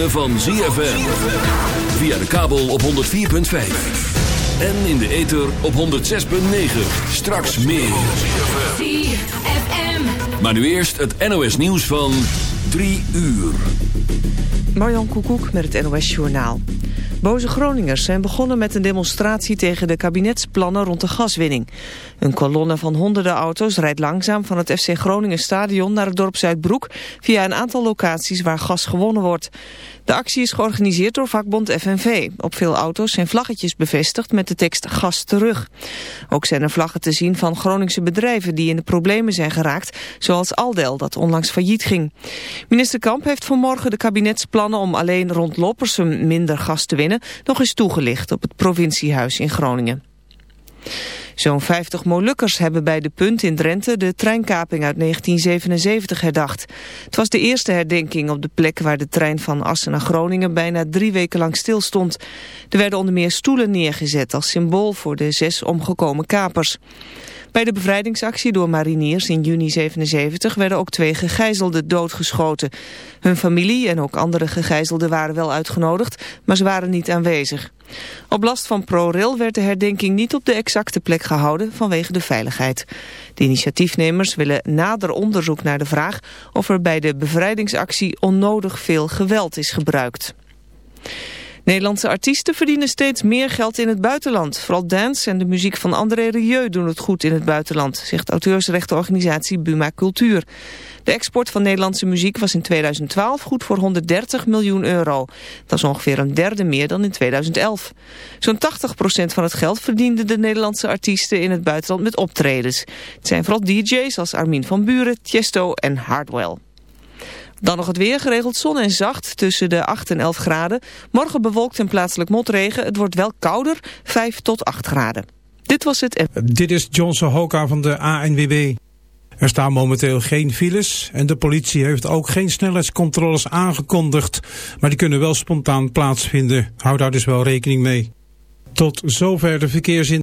Ritme van ZFM. Via de kabel op 104.5. En in de ether op 106.9. Straks meer. ZFM. Maar nu eerst het NOS nieuws van 3 uur. Marjan Koekoek met het NOS Journaal. Boze Groningers zijn begonnen met een demonstratie tegen de kabinetsplannen rond de gaswinning. Een kolonne van honderden auto's rijdt langzaam van het FC Groningen stadion naar het dorp Zuidbroek via een aantal locaties waar gas gewonnen wordt. De actie is georganiseerd door vakbond FNV. Op veel auto's zijn vlaggetjes bevestigd met de tekst gas terug. Ook zijn er vlaggen te zien van Groningse bedrijven die in de problemen zijn geraakt, zoals Aldel dat onlangs failliet ging. Minister Kamp heeft vanmorgen de kabinetsplannen om alleen rond Loppersum minder gas te winnen nog eens toegelicht op het provinciehuis in Groningen. Zo'n 50 Molukkers hebben bij De Punt in Drenthe de treinkaping uit 1977 herdacht. Het was de eerste herdenking op de plek waar de trein van Assen naar Groningen bijna drie weken lang stilstond. Er werden onder meer stoelen neergezet als symbool voor de zes omgekomen kapers. Bij de bevrijdingsactie door mariniers in juni 77 werden ook twee gegijzelden doodgeschoten. Hun familie en ook andere gegijzelden waren wel uitgenodigd, maar ze waren niet aanwezig. Op last van ProRail werd de herdenking niet op de exacte plek gehouden vanwege de veiligheid. De initiatiefnemers willen nader onderzoek naar de vraag of er bij de bevrijdingsactie onnodig veel geweld is gebruikt. Nederlandse artiesten verdienen steeds meer geld in het buitenland. Vooral dance en de muziek van André Rieu doen het goed in het buitenland, zegt auteursrechtenorganisatie Buma Cultuur. De export van Nederlandse muziek was in 2012 goed voor 130 miljoen euro. Dat is ongeveer een derde meer dan in 2011. Zo'n 80% van het geld verdienden de Nederlandse artiesten in het buitenland met optredens. Het zijn vooral DJ's als Armin van Buren, Tiesto en Hardwell. Dan nog het weer, geregeld zon en zacht tussen de 8 en 11 graden. Morgen bewolkt en plaatselijk motregen. Het wordt wel kouder, 5 tot 8 graden. Dit was het. Dit is Johnson Hoka van de ANWB. Er staan momenteel geen files en de politie heeft ook geen snelheidscontroles aangekondigd. Maar die kunnen wel spontaan plaatsvinden. Hou daar dus wel rekening mee. Tot zover de verkeersin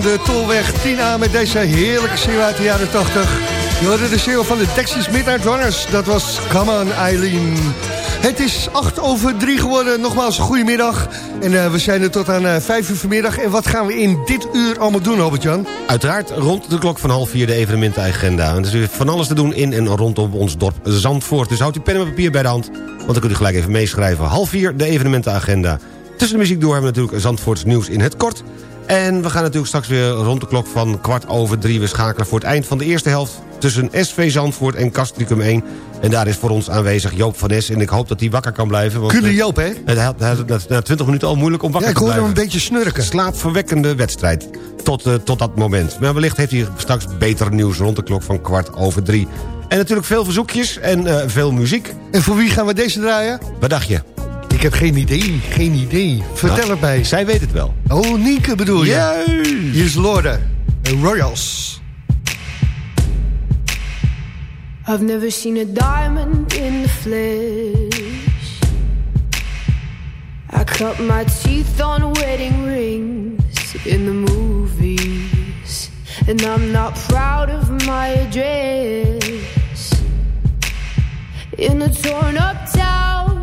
De Tolweg 10A met deze heerlijke single uit de jaren 80. Je hoorde de single van de Texas Midnight Runners. Dat was Come on Eileen. Het is 8 over 3 geworden. Nogmaals, goedemiddag. En uh, we zijn er tot aan uh, 5 uur vanmiddag. En wat gaan we in dit uur allemaal doen, Albert-Jan? Uiteraard rond de klok van half vier de evenementenagenda. En er is van alles te doen in en rondom ons dorp Zandvoort. Dus houd uw pen en papier bij de hand. Want dan kunt u gelijk even meeschrijven. Half vier de evenementenagenda. Tussen de muziek door hebben we natuurlijk Zandvoorts nieuws in het kort. En we gaan natuurlijk straks weer rond de klok van kwart over drie... weer schakelen voor het eind van de eerste helft... tussen SV Zandvoort en Castricum 1. En daar is voor ons aanwezig Joop van Nes. En ik hoop dat hij wakker kan blijven. Want, Kunnen Joop, hè? Het had, na 20 minuten al moeilijk om wakker ja, te blijven. ik hoorde hem een beetje snurken. Slaapverwekkende wedstrijd tot, uh, tot dat moment. Maar wellicht heeft hij straks beter nieuws rond de klok van kwart over drie. En natuurlijk veel verzoekjes en uh, veel muziek. En voor wie gaan we deze draaien? Wat dacht je? Ik heb geen idee, geen idee. Vertel Nou, erbij. Zij weet het wel. Oh, Nienke bedoel je? Juist. Hier is Lorde. Royals. I've never seen a diamond in the flesh. I cut my teeth on wedding rings in the movies. And I'm not proud of my address. In a torn up town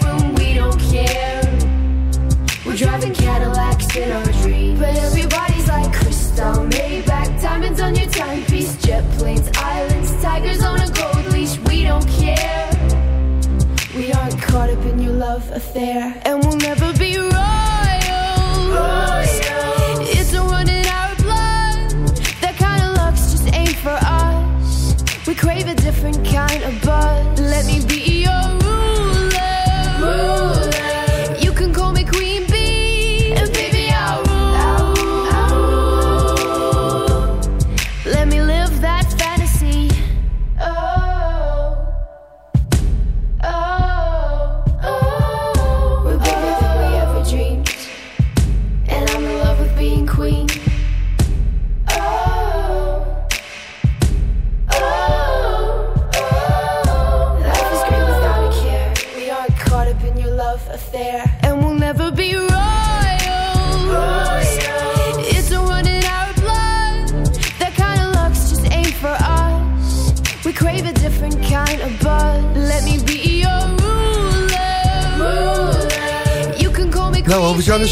affair, and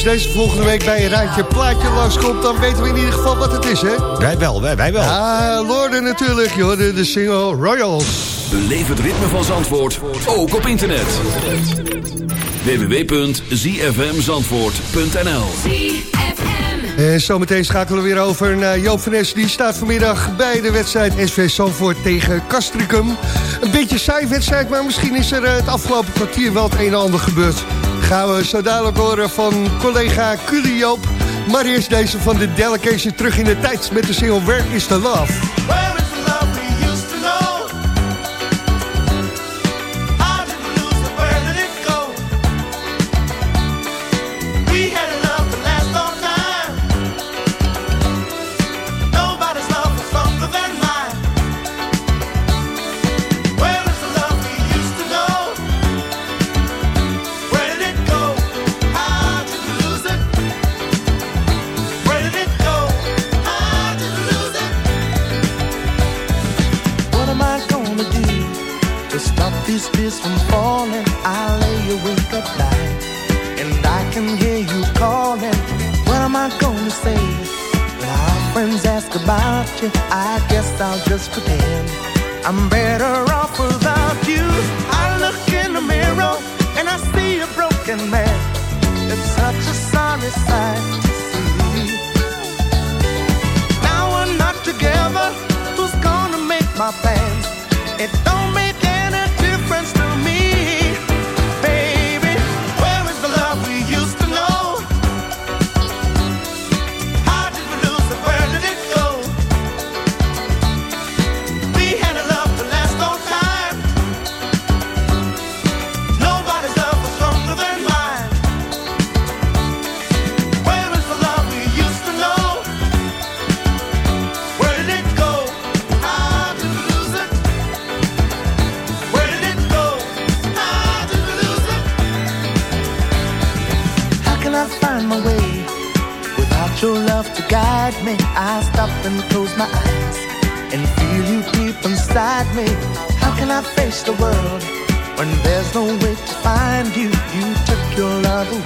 als deze volgende week bij een rijtje plaatje langskomt... dan weten we in ieder geval wat het is, hè? Wij wel, wij, wij wel. Ah, Lorden natuurlijk. Hoorde de single Royals. Beleef het ritme van Zandvoort, ook op internet. www.zfmzandvoort.nl En zometeen schakelen we weer over naar Joop van Es. Die staat vanmiddag bij de wedstrijd SV Zandvoort tegen Castricum. Een beetje saai wedstrijd, maar misschien is er eh, het afgelopen kwartier wel het een en ander gebeurd. Gaan we zo dadelijk horen van collega Culi Joop. Maar eerst deze van de Delegation terug in de tijd met de single Where is the Love?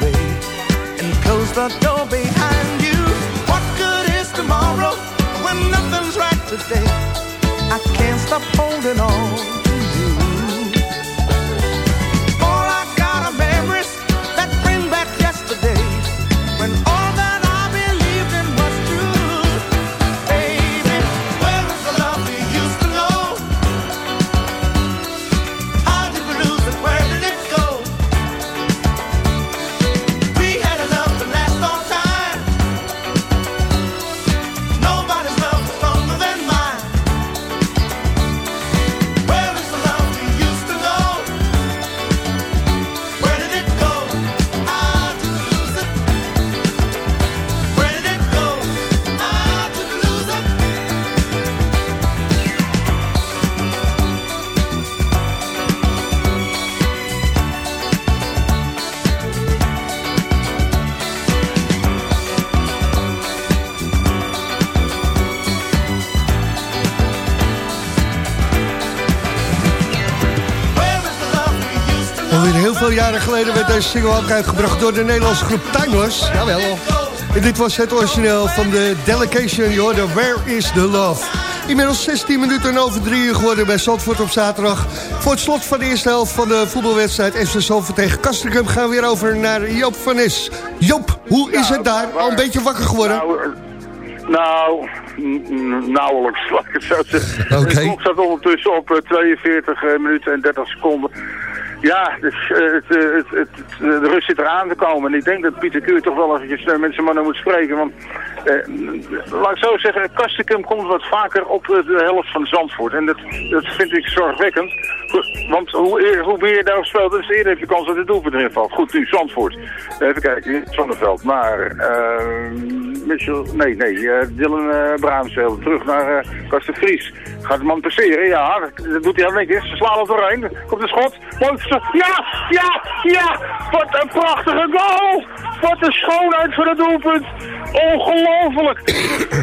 Away and close the door behind you. What good is tomorrow when nothing's right today? I can't stop holding on jaren geleden werd deze single ook uitgebracht door de Nederlandse groep Timeless. Jawel. En dit was het origineel van de Delegation. Je hoorde Where is the Love? Inmiddels 16 minuten over 3 uur geworden bij Zandvoort op zaterdag. Voor het slot van de eerste helft van de voetbalwedstrijd SV Zandvoort tegen Castricum... gaan we weer over naar Joop van Nes. Joop, hoe is het daar? Al een beetje wakker geworden? Nou, eh, nou nauwelijks, laat ik het zo zeggen. Oké. De klok staat ondertussen op eh, 42 eh, minuten en 30 seconden. Ja, dus, eh, eh, het, het, het- de rust zit eraan te komen. En ik denk dat Pieter Keur toch wel eventjes eh, met zijn mannen moet spreken. Want, eh, laat ik zo zeggen, Kastikum komt wat vaker op eh, de helft van Zandvoort. En dat, vind ik zorgwekkend. Want hoe, hoe meer je daarop speelt, dus eerder heb je kans dat het doelpunt erin valt. Goed, nu Zandvoort. Even kijken, Zonneveld. Maar, eh Mitchell, nee, nee, eh, Dylan Braamsel. Terug naar eh Kasten Vries. Gaat de man passeren? Ja, dat, doet hij al netjes. Ze slaan er doorheen. Komt de schot. Ja, ja, ja. Wat een prachtige goal. Wat een schoonheid voor het doelpunt. Ongelooflijk.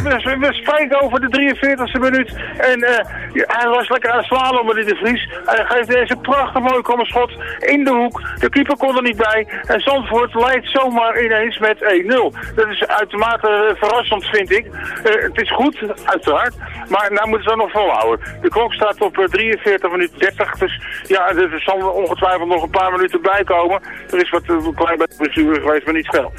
we, we over de 43e minuut. En hij was lekker aan het slalommen, die de Vries. Hij geeft deze prachtig mooi komme schot in de hoek. De keeper kon er niet bij. En Zandvoort leidt zomaar ineens met 1-0. Dat is uitermate verrassend, vind ik. Eh, het is goed, uiteraard. Maar nou moeten ze nog volhouden. De klok staat op eh, 43 minuten 30. Dus ja, er zal ongetwijfeld nog een paar minuten bij komen. Er is wat eh, een klein beetje blessure geweest, maar niet veel.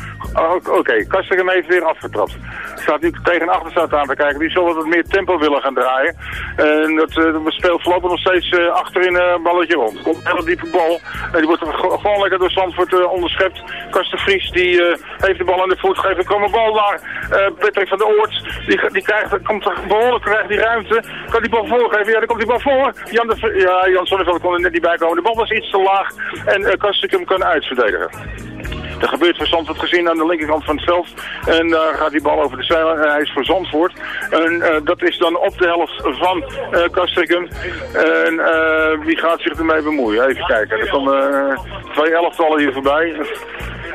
Oké, okay. Kastikum heeft weer afgetrapt. Staat nu tegen een achterstand aan te kijken. Die zal wat meer tempo willen gaan draaien. En dat speelt voorlopig nog steeds achterin een balletje rond. Komt een hele diepe bal. En die wordt gewoon lekker door Zandvoort onderschept. Kasten Vries die heeft de bal aan de voet. Geeft een kromme bal naar uh, Patrick van der Oort. Die, die krijgt, komt behoorlijk krijgt die ruimte. Kan die bal voorgeven? Ja, dan komt die bal voor. Jan, de, ja, Jan Sonneveld kon er net niet bij komen. De bal was iets te laag. En uh, kan uitverdedigen. Er gebeurt voor Zandvoort gezien aan de linkerkant van het veld. En daar gaat die bal over de zeilen. En hij is voor Zandvoort. En uh, dat is dan op de helft van uh, Castricum. En wie gaat zich ermee bemoeien? Even kijken. Er komen twee elftallen hier voorbij.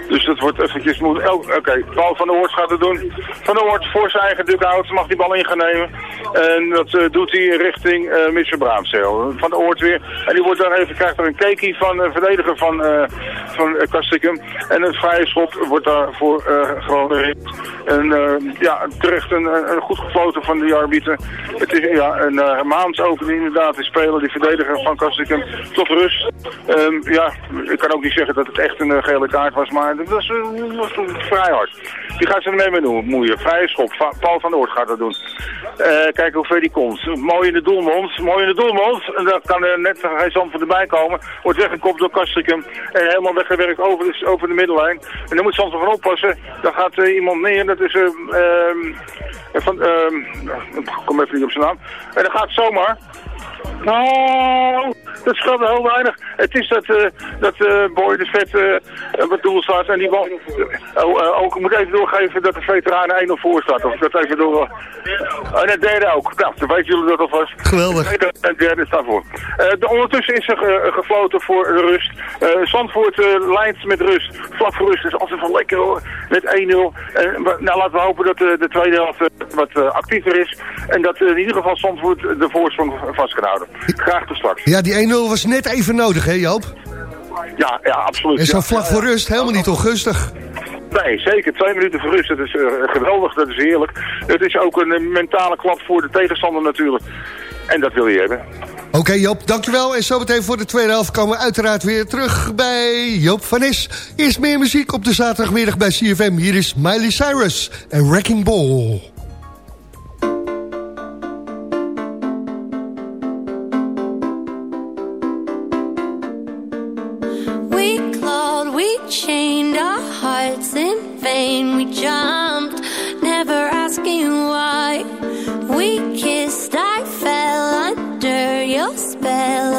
Dus dat wordt eventjes moeilijk. Oh, oké. Okay. Paul van der Hoort gaat het doen. Van der Hoort voor zijn eigen dugout mag die bal in gaan nemen. En dat uh, doet hij richting uh, Mitchell Braamsel. Van der Hoort weer. En die wordt dan even, krijgt er een keekie van uh, verdediger van, uh, van Kastikum. En het vrije schop wordt daarvoor gewoon. En ja, terecht een, een goed gefloten van de arbiter. Het is ja, een uh, maand ook inderdaad de speler, die verdediger van Kastikum, tot rust. Um, ja, ik kan ook niet zeggen dat het echt een gele kaart was, maar dat was, was vrij hard. Die gaat ze ermee mee moeien. Vrije schop. Paul van Oort gaat dat doen. Uh, kijken hoe ver die komt. Mooi in de doelmond. Mooi in de doelmond. En dan kan er net geen zand voor erbij komen. Wordt weggekopt door Kastrikum. En helemaal weggewerkt over de, over de middellijn. En dan moet Zand van oppassen. Dan gaat uh, iemand neer. Dat is... Uh, van, ik kom even niet op zijn naam. En dan gaat zomaar... Nou, Dat scheelt heel weinig. Het is dat, eh dat eh Boy de Vet eh het doel staat en die bal... Oh, ook, ik moet even doorgeven dat de veteranen 1-0 voor staat. Of dat even door... Oh, en het derde ook. Nou, dan weten jullie dat alvast. Geweldig. En het derde staat voor. De, ondertussen is er ge- gefloten voor rust. Zandvoort leidt met rust. Vlak voor rust is altijd wel lekker hoor. Met 1-0. En we- nou, laten we hopen dat de tweede helft wat actiever is. En dat in ieder geval Zandvoort de voorsprong vast kan houden. Graag tot straks. Ja, die 1-0 was net even nodig, hè Joop? Ja, ja, absoluut. En zo vlak ja, voor ja. rust, helemaal niet ongunstig. Nee, zeker. Twee minuten voor rust. Dat is eh, geweldig. Dat is heerlijk. Het is ook een mentale klap voor de tegenstander natuurlijk. En dat wil je hebben. Oké Joop, dankjewel. En zometeen voor de tweede helft komen we uiteraard weer terug bij Joop van Nes. Eerst meer muziek op de zaterdagmiddag bij CFM. Hier is Miley Cyrus en Wrecking Ball. Chained our hearts in vain. We jumped, never asking why. We kissed, I fell under your spell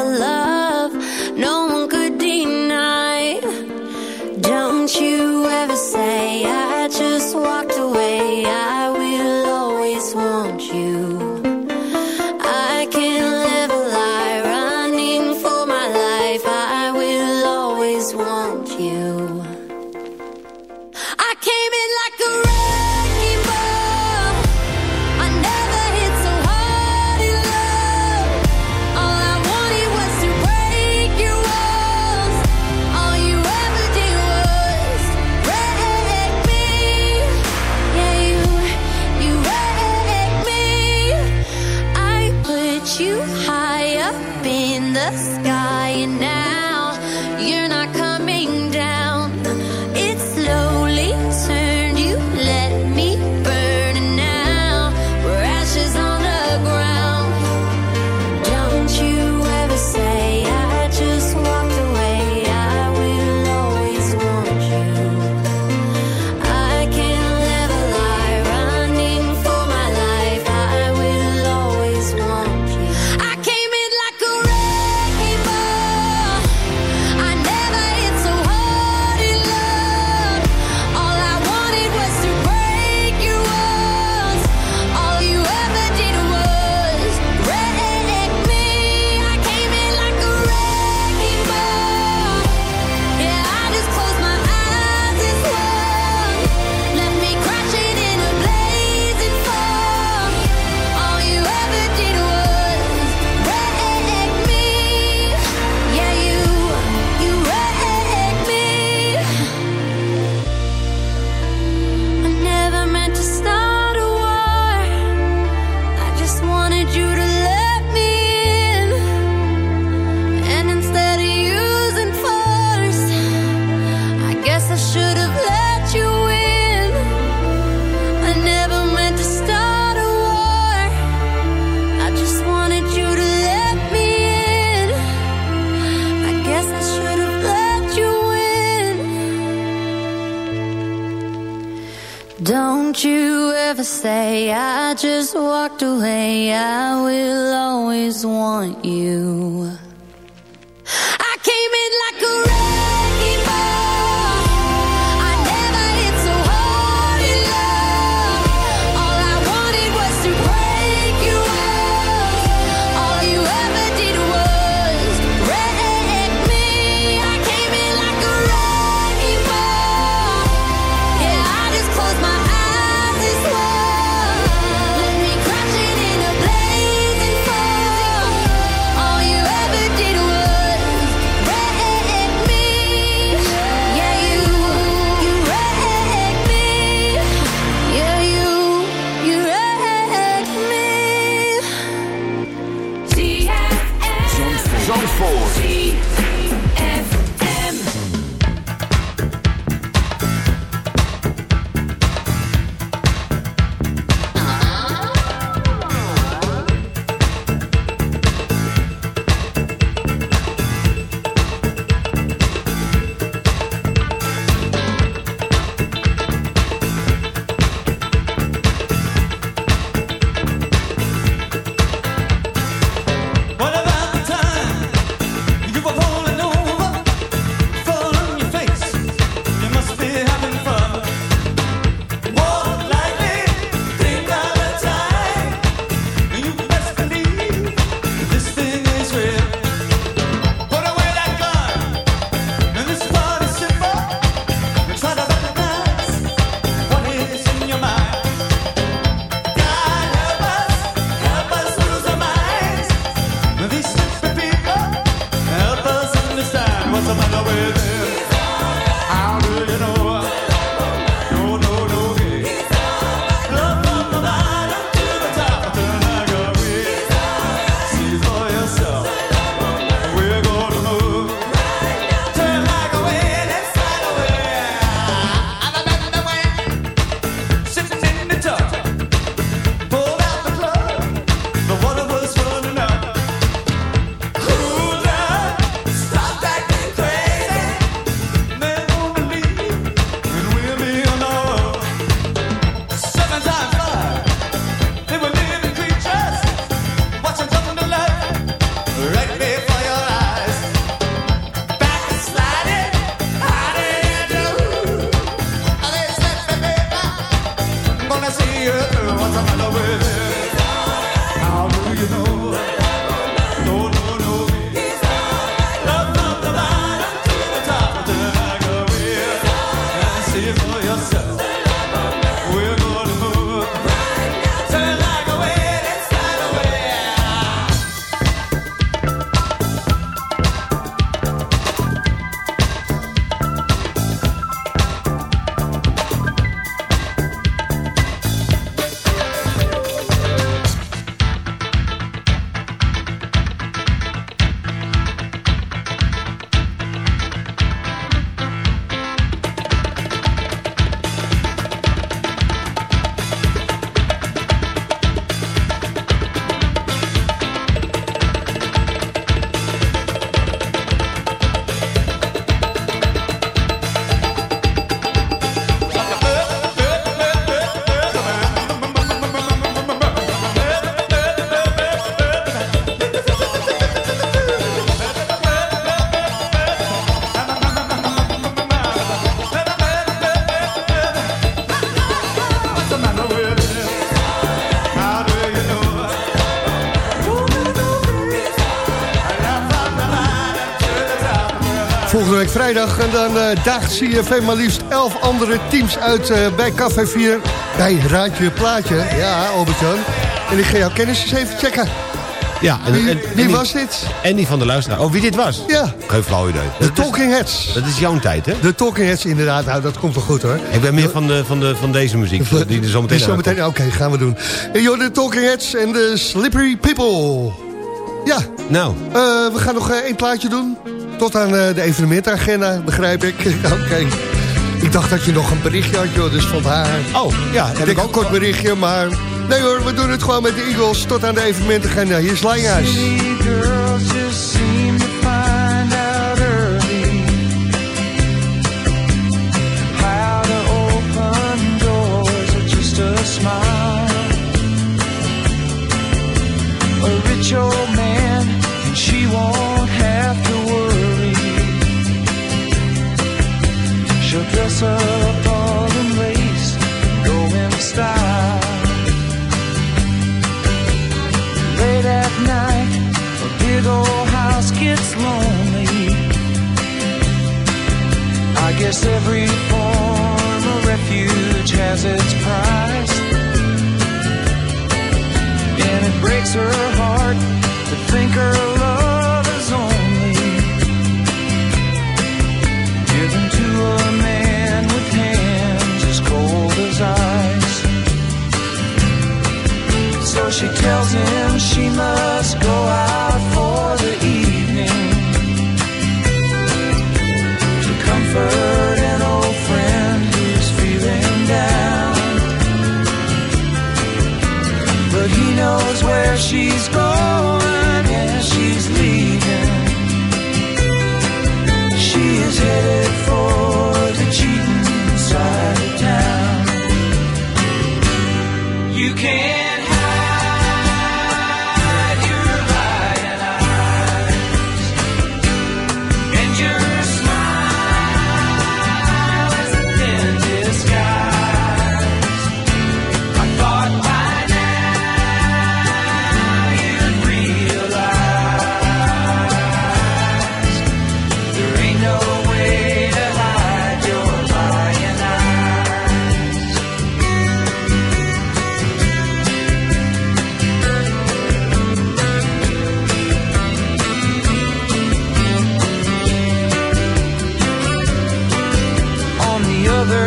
vrijdag. En dan eh daagt CFM maar liefst 11 andere teams uit eh, bij Café 4. Bij Raadje Plaatje. Ja, Albert-Jan. En ik ga jouw kennis eens even checken. Ja, en, Wie- en- wie en was dit? En die van de luisteraar. Oh, wie dit was? Ja. Geen flauw idee. De Talking Heads. Dat is jouw tijd, hè? De Talking Heads, inderdaad. Nou, dat komt wel goed, hoor. Ik ben meer van, de, van, de, van deze muziek, die er zo meteen oké, gaan we doen. En joh, de Talking Heads en de Slippery People. Ja, Nou, eh, we gaan nog eh, één plaatje doen. Tot aan eh, de evenementagenda, begrijp ik. oké. Ik dacht dat je nog een berichtje had, joh, dus vandaar. oh, ja, heb ik een kort berichtje, maar... Nee hoor, we doen het gewoon met de Eagles tot aan de evenementagenda. Hier is Lijnhuis. girls just seem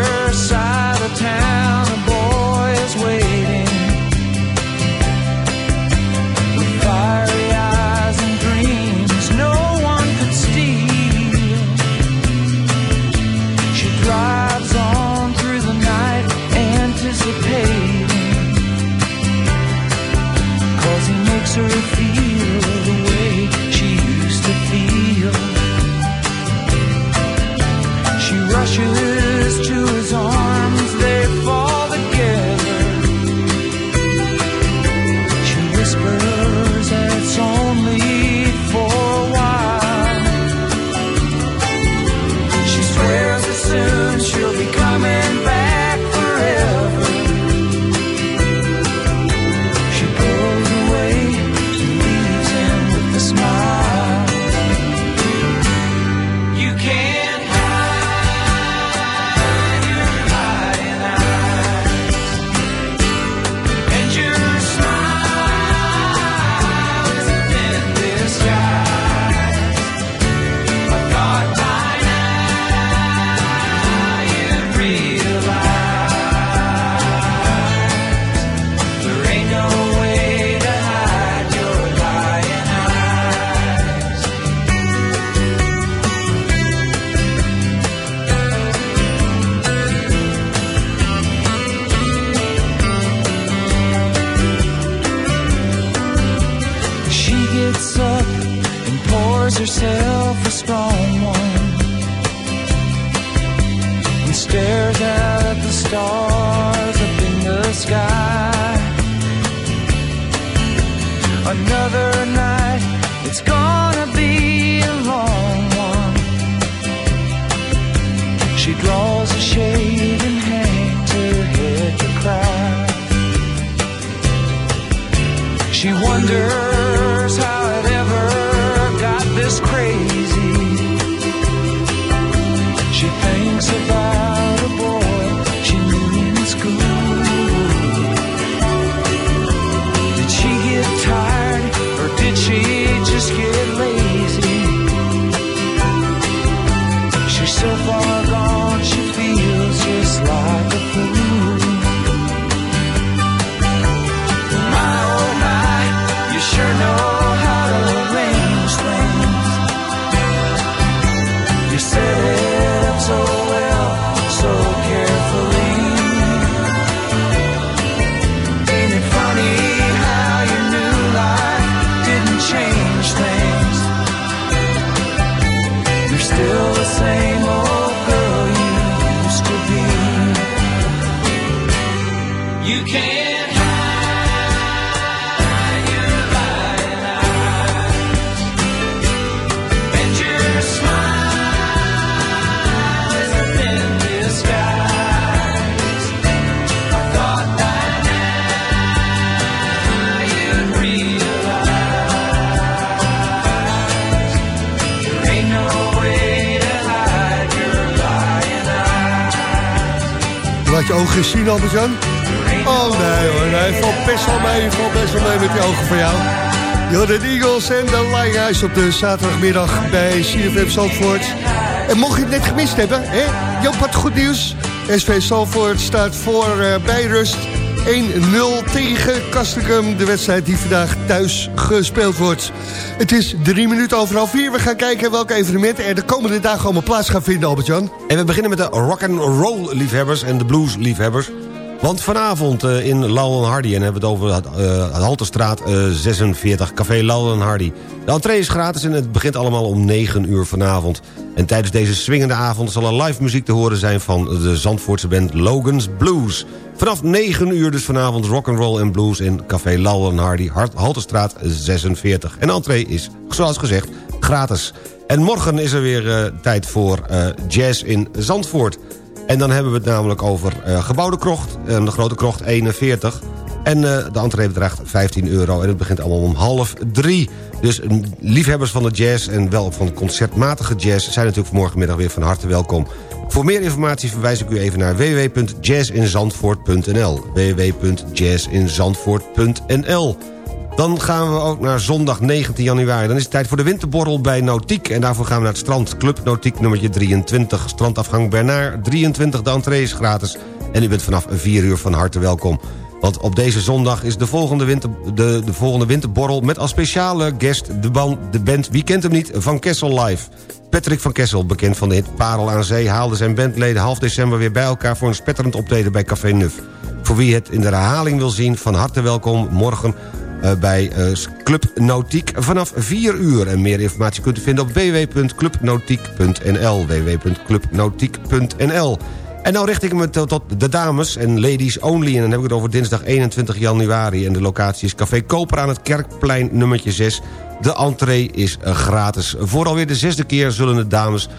other side of town, she wondered. Ogen eens zien, Albert-Jan. Oh nee hoor, nee, valt best wel mee, valt best wel mee met die ogen van jou. De Eagles en de Lionhearts op de zaterdagmiddag bij CFM Zandvoort. En mocht je het net gemist hebben, hè? Joop had goed nieuws. SV Zandvoort staat voor uh, bij rust 1-0 tegen Castricum. De wedstrijd die vandaag thuis gespeeld wordt. Het is drie minuten over half vier. We gaan kijken welke evenementen er de komende dagen allemaal plaats gaan vinden, Albert-Jan. En we beginnen met de rock and roll liefhebbers en de blues liefhebbers. Want vanavond uh, in Laurel Hardy, en hebben we het over uh, Halterstraat uh, 46, Café Laurel Hardy. De entree is gratis en het begint allemaal om 9 uur vanavond. En tijdens deze swingende avond zal er live muziek te horen zijn... van de Zandvoortse band Logan's Blues. Vanaf 9 uur dus vanavond rock'n'roll en blues in Café Laurel Hardy, Halterstraat 46. En de entree is, zoals gezegd, gratis. En morgen is er weer tijd voor jazz in Zandvoort... En dan hebben we het namelijk over uh, gebouwde krocht, uh, de grote krocht 41. En uh, de entree bedraagt 15 euro en het begint allemaal om half drie. Dus liefhebbers van de jazz en wel van concertmatige jazz... zijn natuurlijk morgenmiddag weer van harte welkom. Voor meer informatie verwijs ik u even naar www.jazzinzandvoort.nl www.jazzinzandvoort.nl dan gaan we ook naar zondag 19 januari. Dan is het tijd voor de winterborrel bij Nautiek. En daarvoor gaan we naar het strand. Club Nautiek nummertje 23. Strandafgang Bernard 23. De entree is gratis. En u bent vanaf 4 uur van harte welkom. Want op deze zondag is de volgende, winter, de, de volgende winterborrel... met als speciale guest de, band, de band, wie kent hem niet, van Kessel Live. Patrick van Kessel, bekend van de hit Parel aan Zee... haalde zijn bandleden half december weer bij elkaar... voor een spetterend optreden bij Café Nuf. Voor wie het in de herhaling wil zien, van harte welkom morgen bij uh, Club Nautiek vanaf 4 uur. En meer informatie kunt u vinden op www.clubnautiek.nl www.clubnautiek.nl en nou richt ik me tot de dames en ladies only. En dan heb ik het over dinsdag 21 januari. En de locatie is Café Koper aan het Kerkplein nummertje 6. De entree is gratis. Voor alweer de zesde keer zullen de dames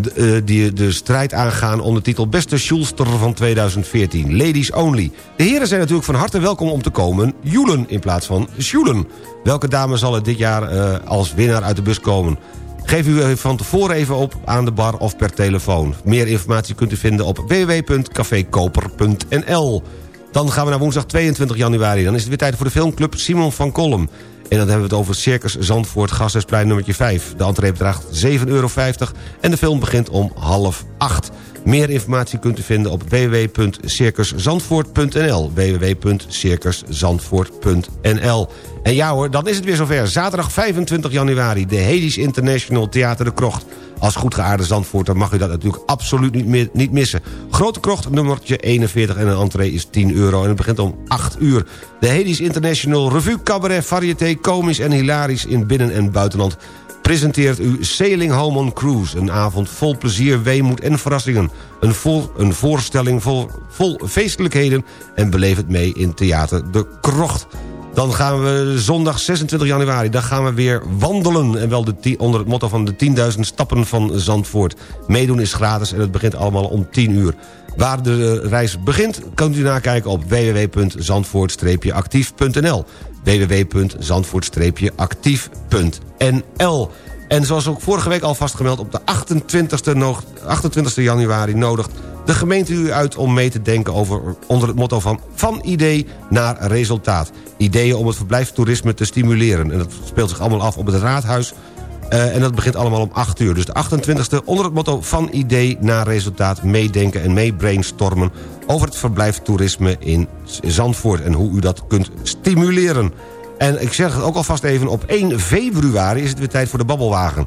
de, uh, die de strijd aangaan om de titel Beste Schulster van 2014. Ladies only. De heren zijn natuurlijk van harte welkom om te komen joelen in plaats van sjoelen. Welke dame zal er dit jaar uh, als winnaar uit de bus komen? Geef u van tevoren even op aan de bar of per telefoon. Meer informatie kunt u vinden op www.cafekoper.nl. Dan gaan we naar woensdag 22 januari. Dan is het weer tijd voor de filmclub Simon van Kolm. En dan hebben we het over Circus Zandvoort, Gasthuisplein nummertje 5. De entree bedraagt 7,50 euro en de film begint om half 8. Meer informatie kunt u vinden op www.circuszandvoort.nl www.circuszandvoort.nl En ja hoor, dan is het weer zover. Zaterdag 25 januari, de Hades International Theater de Krocht. Als goed geaarde Zandvoorter mag u dat natuurlijk absoluut niet, niet missen. Grote Krocht, nummertje 41 en een entree is 10 euro. En het begint om 8 uur. De Hades International Revue Cabaret Variété Komisch en Hilarisch in binnen- en buitenland presenteert u Sailing Home on Cruise. Een avond vol plezier, weemoed en verrassingen. Een, vol, een voorstelling vol, vol feestelijkheden en beleef het mee in Theater De Krocht. Dan gaan we zondag 26 januari, dan gaan we weer wandelen. En wel de onder het motto van de 10.000 stappen van Zandvoort. Meedoen is gratis en het begint allemaal om 10 uur. Waar de reis begint, kunt u nakijken op www.zandvoort-actief.nl www.zandvoort-actief.nl En zoals ook vorige week al vastgemeld... op de 28e, 28 januari nodigt de gemeente u uit om mee te denken over onder het motto van... van idee naar resultaat. Ideeën om het verblijfstoerisme te stimuleren. En dat speelt zich allemaal af op het Raadhuis... Uh, en dat begint allemaal om 8 uur. Dus de 28e onder het motto van idee naar resultaat... meedenken en meebrainstormen over het verblijftoerisme in Zandvoort... en hoe u dat kunt stimuleren. En ik zeg het ook alvast even, op 1 februari is het weer tijd voor de babbelwagen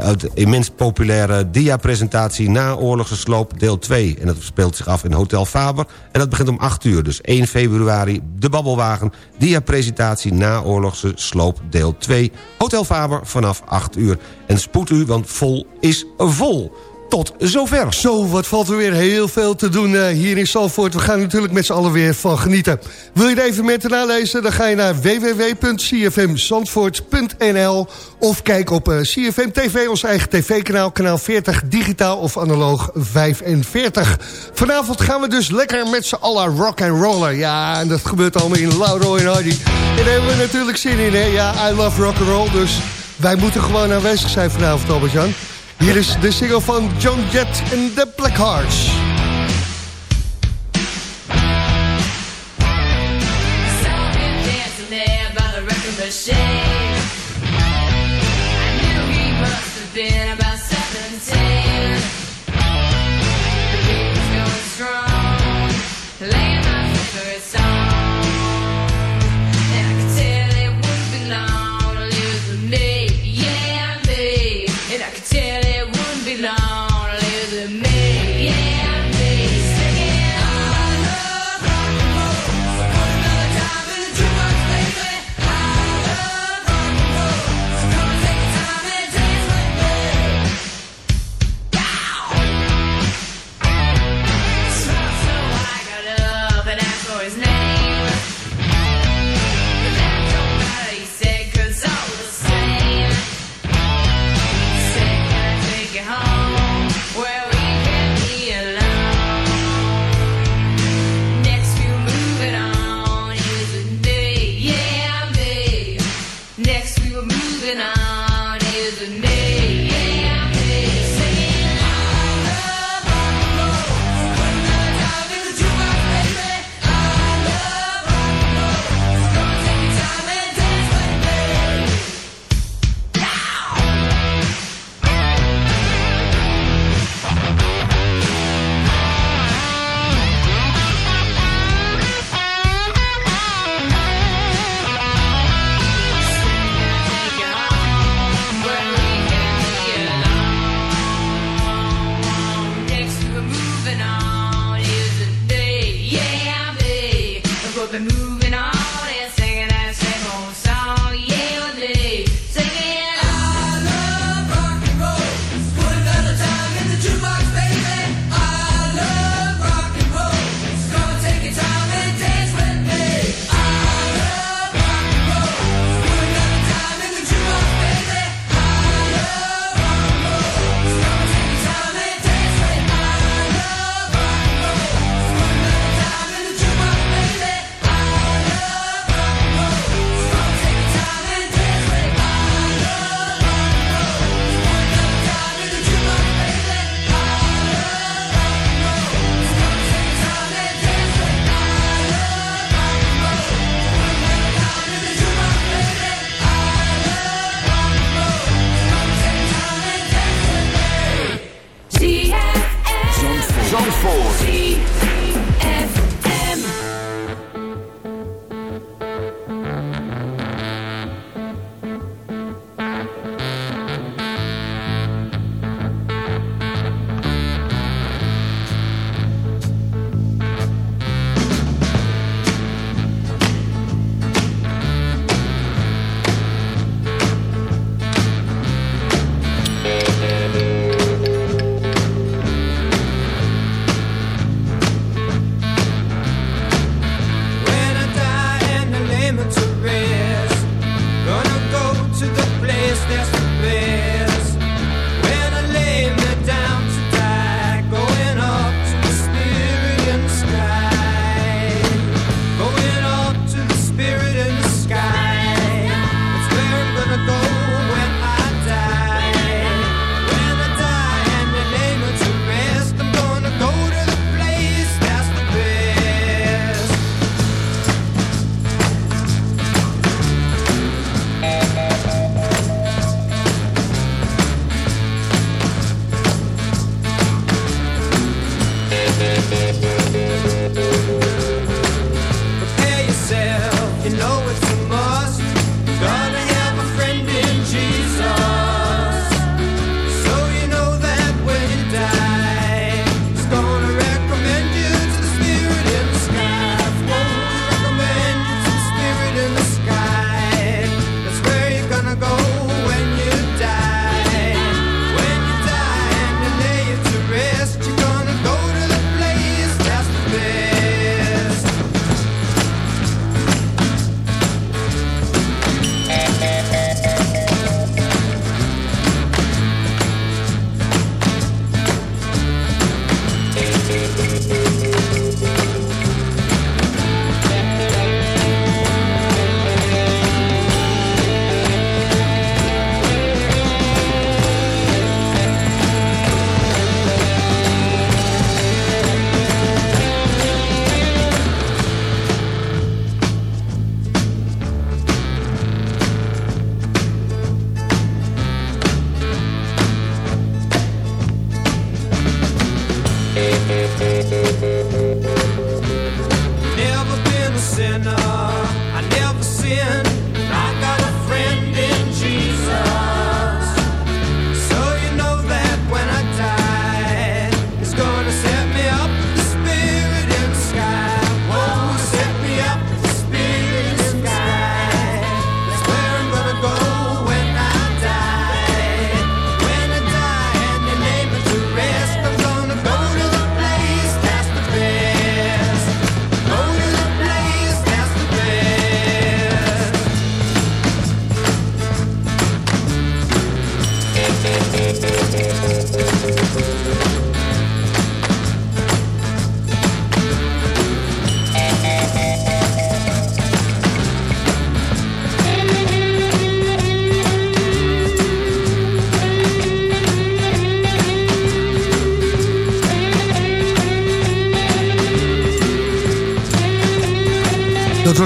uit de immens populaire dia-presentatie Naoorlogse Sloop deel 2. En dat speelt zich af in Hotel Faber. En dat begint om 8 uur, dus 1 februari, de Babbelwagen... dia-presentatie Naoorlogse Sloop deel 2. Hotel Faber vanaf 8 uur. En spoed u, want vol is vol tot zover. Zo, wat valt er weer heel veel te doen uh, hier in Salford. We gaan natuurlijk met z'n allen weer van genieten. Wil je de evenementen nalezen? Dan ga je naar www.cfmzandvoort.nl of kijk op uh, CFM TV, ons eigen tv-kanaal, kanaal 40, digitaal of analoog 45. Vanavond gaan we dus lekker met z'n allen rock and rollen. Ja, en dat gebeurt allemaal in Lauro en Hardy. En daar hebben we natuurlijk zin in, hè? Ja, I love rock and roll, dus wij moeten gewoon aanwezig zijn vanavond, Albert-Jan. Hier is de single van John Jett en The Blackhearts. machine. I knew he must have been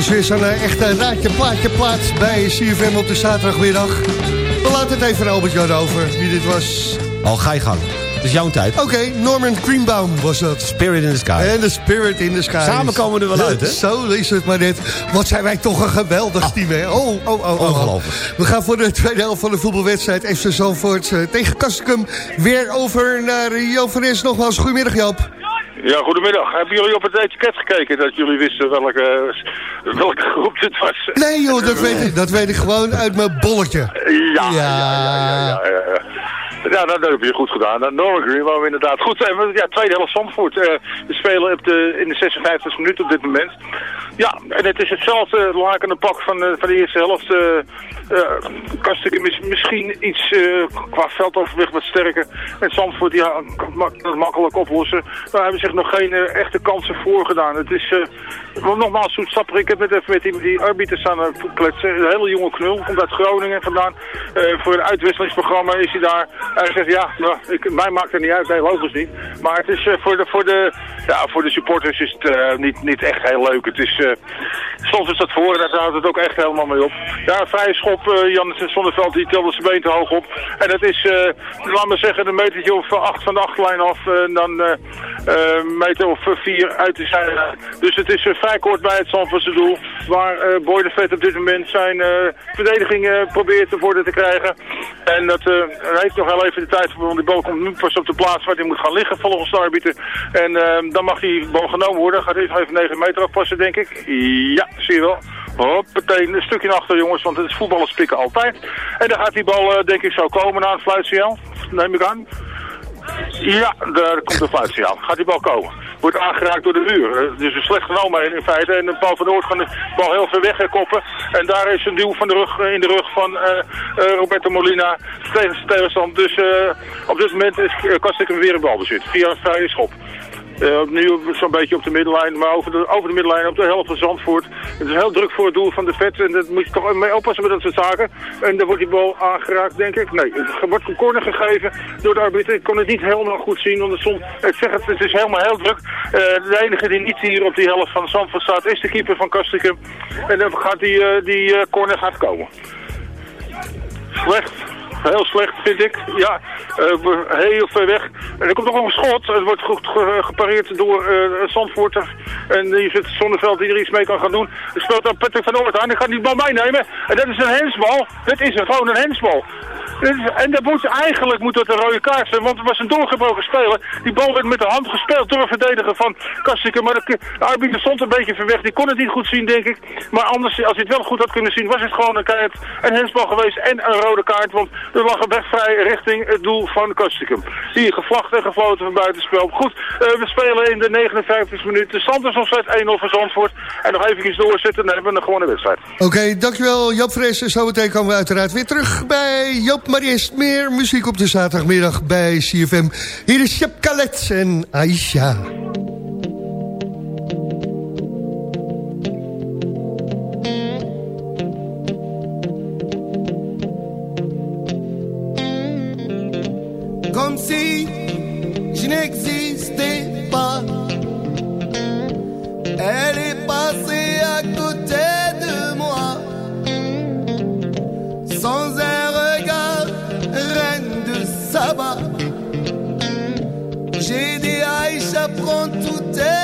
was weer zo'n eh, echte raadje plaatje plaats bij CFM op de zaterdagmiddag. We laten het even aan Albert-Jan over wie dit was. Al ga je gang. Het is jouw tijd. Oké, Norman Greenbaum was dat. Spirit in the Sky. En de Spirit in the Sky. Samen komen we er wel uit, hè? Zo is het maar net. Wat zijn wij toch een geweldig team, hè? Oh, oh, oh, oh. Ongelooflijk. We gaan voor de tweede helft van de voetbalwedstrijd FC Zandvoort eh, tegen Kastikum weer over naar Joop van. Nogmaals, goedemiddag Joop. Ja, goedemiddag. Hebben jullie op het etiket gekeken dat jullie wisten welke, welke groep dit was? Nee joh, dat weet, ik, dat weet ik gewoon uit mijn bolletje. Ja, ja, ja, ja. ja, ja. Ja, dat heb je goed gedaan. Nou, Green wou inderdaad goed. En we- ja, tweede helft Zandvoort. Eh, we spelen op de, in de 56 minuut op dit moment. Ja, en het is hetzelfde lakende pak van, eh, van de eerste helft. is misschien iets qua veldoverwicht wat sterker. En Zandvoort ja, kan het makkelijk oplossen. Maar hebben zich nog geen echte kansen voorgedaan. Het is, nogmaals, Soet Stapper, ik heb net even met die, arbiters aan het kletsen. Een hele jonge knul, komt uit Groningen vandaan. Voor een uitwisselingsprogramma is hij daar. Hij zegt, ja, nou, ik, mij maakt het niet uit, nee, logisch niet. Maar het is voor, de, voor, de, ja, voor de supporters is het niet, niet echt heel leuk. Het is, eh, soms is dat voor en daar houdt het ook echt helemaal mee op. Ja, vrije schop, eh Jan Zonneveld, die tilde zijn been te hoog op. En het is, eh laat maar zeggen, een metertje of acht van de achterlijn af. En dan een meter of vier uit de zijlijn. Dus het is vrij kort bij het Zandvoortse doel. Waar Boy de Vet op dit moment zijn verdediging probeert te worden te krijgen. En dat heeft nog heel even de tijd voor, want die bal komt nu pas op de plaats waar hij moet gaan liggen volgens de arbiter. En dan mag die bal genomen worden. Gaat hij even 9 meter afpassen, denk ik. Ja, zie je wel. Hoppatee, een stukje naar achter jongens, want het is voetballers pikken altijd. En dan gaat die bal eh, denk ik zo komen na een fluitsignaal, neem ik aan. Ja, daar komt een fluitsignaal. Gaat die bal komen. Wordt aangeraakt door de muur. Eh, Dus een slecht genomen in feite. En de Paul van Noord gaat de bal heel ver weg koppen. En daar is een duw van de rug, eh, in de rug van Roberto Molina tegen zijn. Dus op dit moment is uh, Kastikum weer een balbezit. Via een vrije schop. Eh, nu zo'n beetje op de middenlijn, maar over de, over de middenlijn op de helft van Zandvoort. Het is heel druk voor het doel van de vet en dat moet je toch mee oppassen met dat soort zaken. En dan wordt die bal aangeraakt, denk ik. Nee, het wordt een corner gegeven door de arbiter. Ik kon het niet helemaal goed zien, want het, zeg het, het is helemaal heel druk. Eh, de enige die niet hier op die helft van Zandvoort staat is de keeper van Kastikum. En dan gaat die, eh, die eh, corner gaat komen. Slecht. Heel slecht, vind ik. Ja, eh, heel ver weg. En er komt nog een schot. Het wordt goed ge- gepareerd door Zandvoorter. En hier zit Zonneveld die er iets mee kan gaan doen. Er speelt dan Patrick van Oort aan. Die gaat die bal meenemen. En dat is een hensbal. Dit is gewoon een hensbal. En dat moet, eigenlijk moet dat een rode kaart zijn. Want het was een doorgebroken speler. Die bal werd met de hand gespeeld door een verdediger van Kastikum. Maar de, de arbiter stond een beetje ver weg. Die kon het niet goed zien, denk ik. Maar anders, als hij het wel goed had kunnen zien, was het gewoon een, keihard, een hensbal geweest en een rode kaart. Want er lag een weg vrij richting het doel van Kastikum. Hier gevlacht en gefloten van buitenspel. Goed, eh, we spelen in de 59 minuten. Is nog steeds 1-0 voor Zandvoort. En nog even doorzetten, dan hebben we een gewone wedstrijd. Oké, dankjewel Joop Fres. En zometeen komen we uiteraard weer terug bij Joop. Maar eerst meer muziek op de zaterdagmiddag bij CFM. Hier is Shep Khaled en Aisha. Je n'existais pas. Elle est passée à côté de moi, sans un regard, reine de Saba. J'ai dit Aïcha, prends tout est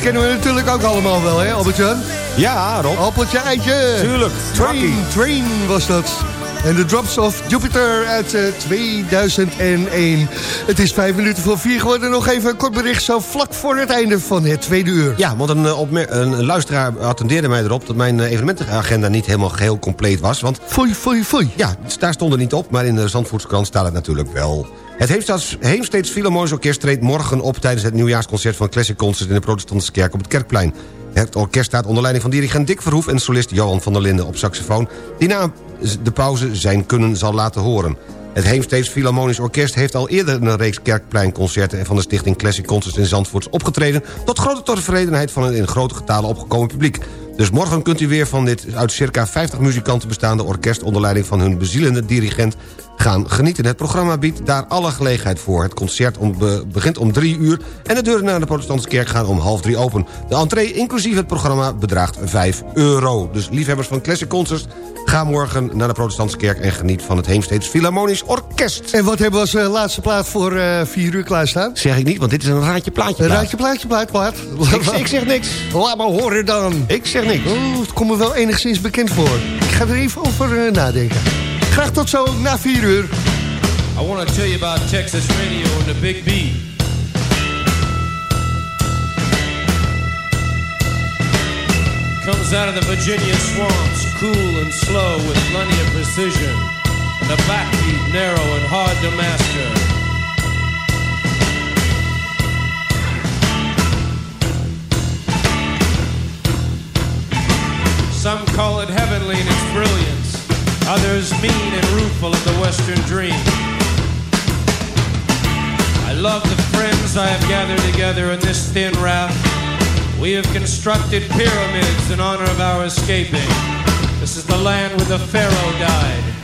kennen we natuurlijk ook allemaal wel, hè, Albertje. Ja, Rob. Appeltje, eitje. Tuurlijk. Train, train was dat. En de Drops of Jupiter uit eh, 2001. Het is vijf minuten voor vier geworden. Nog even een kort bericht zo vlak voor het einde van het tweede uur. Ja, want een, eh, een luisteraar attendeerde mij erop... dat mijn eh, evenementenagenda niet helemaal geheel compleet was. Want... Foei, foei. Ja, daar stond het niet op, maar in de Zandvoortskrant staat het natuurlijk wel. Het Heemsteeds, Philharmonisch Orkest treedt morgen op... tijdens het nieuwjaarsconcert van Classic Concert... in de Protestantse Kerk op het Kerkplein. Het orkest staat onder leiding van dirigent Dick Verhoef... en solist Johan van der Linden op saxofoon... die na de pauze zijn kunnen zal laten horen. Het Heemsteeds Philharmonisch Orkest heeft al eerder een reeks kerkpleinconcerten... van de stichting Classic Concerts in Zandvoort opgetreden... tot grote tevredenheid van het in grote getalen opgekomen publiek. Dus morgen kunt u weer van dit uit circa 50 muzikanten bestaande orkest... onder leiding van hun bezielende dirigent gaan genieten. Het programma biedt daar alle gelegenheid voor. Het concert om- be- begint om drie uur... en de deuren naar de protestantse kerk gaan om half drie open. De entree inclusief het programma bedraagt 5 euro. Dus liefhebbers van Classic Concerts... ga morgen naar de protestantse kerk... en geniet van het Heemsteeds Philharmonisch Orkest. En wat hebben we als eh, laatste plaat voor eh, vier uur klaarstaan? Zeg ik niet, want dit is een raadje plaatje Een raadje plaatje plaat, plaat. Ik, ik zeg niks. Laat maar horen dan. Ik zeg niks. Oh, het komt me wel enigszins bekend voor. Ik ga er even over eh, nadenken. Graag tot zo na uur. I want to tell you about Texas radio and the Big B. Comes out of the Virginia swamps, cool and slow with plenty of precision. And the backbeat narrow and hard to master. Some call it heavenly in its brilliance, others mean and rueful of the Western dream. I love the friends I have gathered together in this thin raft. We have constructed pyramids in honor of our escaping. This is the land where the Pharaoh died.